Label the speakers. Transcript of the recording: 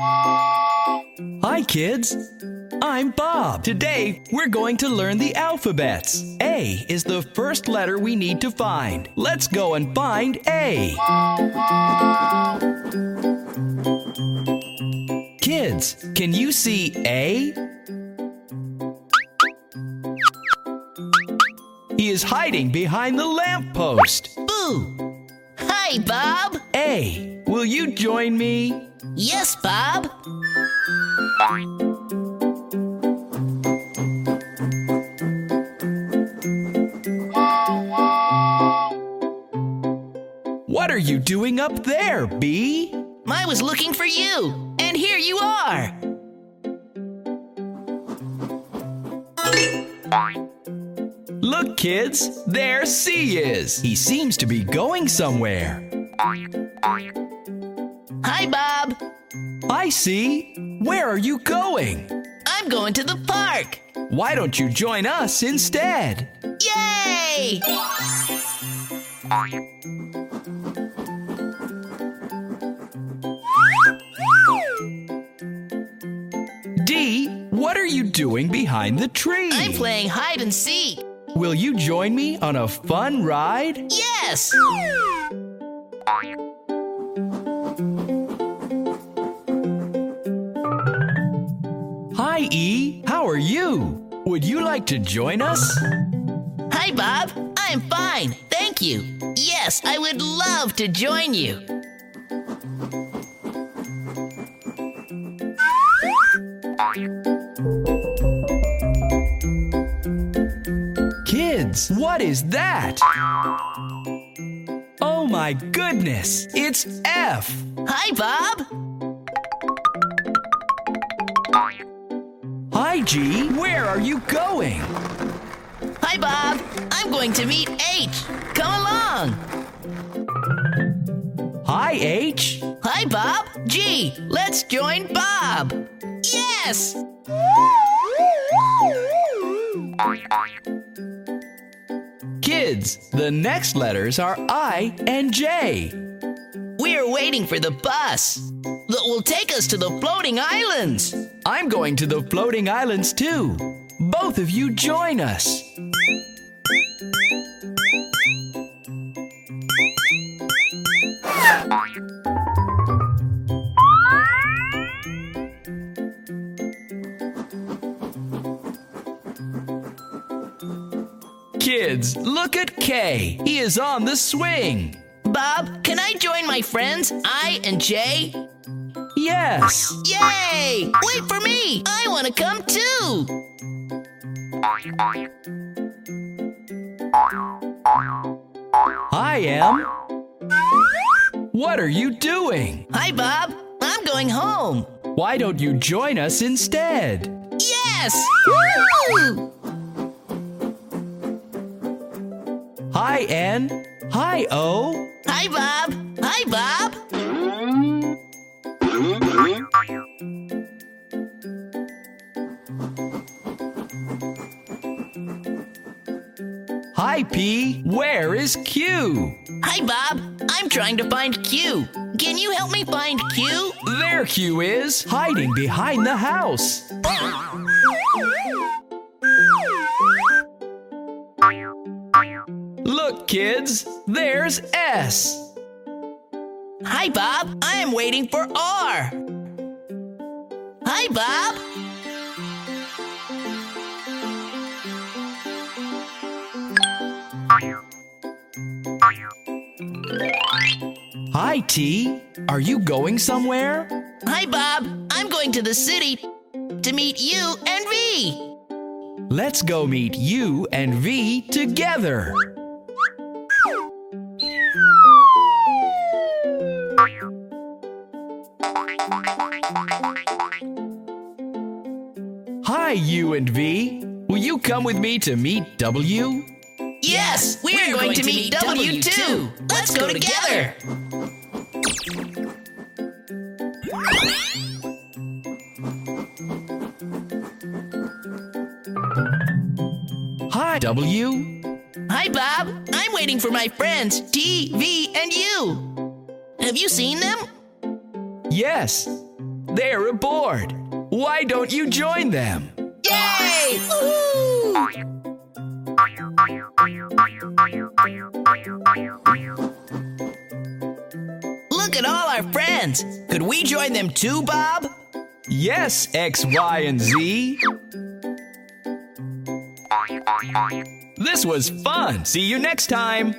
Speaker 1: Hi, kids. I'm Bob. Today, we're going to learn the alphabets. A is the first letter we need to find. Let's go and find A. Kids, can you see A? He is hiding behind the lamppost.
Speaker 2: Boo! Hi, Bob!
Speaker 1: A, will you join me?
Speaker 2: Yes, Bob!
Speaker 1: What are you doing up there, B?
Speaker 2: I was looking for you, and here you are!
Speaker 1: Look, kids, there C is. He seems to be going somewhere.
Speaker 2: Hi, Bob!
Speaker 1: I see. Where are you going?
Speaker 2: I'm going to the park!
Speaker 1: Why don't you join us instead?
Speaker 2: Yay!
Speaker 1: D, what are you doing behind the tree?
Speaker 2: I'm playing hide and seek!
Speaker 1: Will you join me on a fun ride?
Speaker 2: Yes!
Speaker 1: Hi, E. How are you? Would you like to join us?
Speaker 2: Hi, Bob! I'm fine, thank you! Yes, I would love to join you!
Speaker 1: Kids, what is that? Oh my goodness, it's F.
Speaker 2: Hi, Bob!
Speaker 1: Hi, G. Where are you going?
Speaker 2: Hi, Bob! I'm going to meet H! Come along!
Speaker 1: Hi, H.
Speaker 2: Hi, Bob! G! Let's join Bob! Yes!
Speaker 1: Kids, the next letters are I and J.
Speaker 2: We're waiting for the bus that will take us to the floating islands.
Speaker 1: I'm going to the floating islands too. Both of you join us. Kids, look at K. He is on the swing.
Speaker 2: Bob, can I join my friends I and J?
Speaker 1: Yes.
Speaker 2: Yay! Wait for me! I want to come too!
Speaker 1: I am. What are you doing?
Speaker 2: Hi, Bob! I'm going home!
Speaker 1: Why don't you join us instead?
Speaker 2: Yes! Woo!
Speaker 1: Hi, N. Hi, O.
Speaker 2: Hi, Bob! Hi, Bob!
Speaker 1: Hi, P. Where is Q?
Speaker 2: Hi, Bob! I'm trying to find Q. Can you help me find Q?
Speaker 1: There Q is, hiding behind the house. Look, kids, there's S.
Speaker 2: Hi, Bob! I am waiting for R! Hi, Bob!
Speaker 1: Hi, T. Are you going somewhere?
Speaker 2: Hi, Bob! I'm going to the city to meet U and V!
Speaker 1: Let's go meet U and V together. Hi, U and V. Will you come with me to meet W?
Speaker 2: Yes, we're, going, to meet W too! Let's go together!
Speaker 1: Hi, W.
Speaker 2: Hi, Bob! I'm waiting for my friends T, V, and U! Have you seen them?
Speaker 1: Yes, They're aboard. Why don't you join them?
Speaker 2: Yay! Woohoo! Look at all our friends. Could we join them too, Bob?
Speaker 1: Yes, X, Y, and Z. This was fun. See you next time.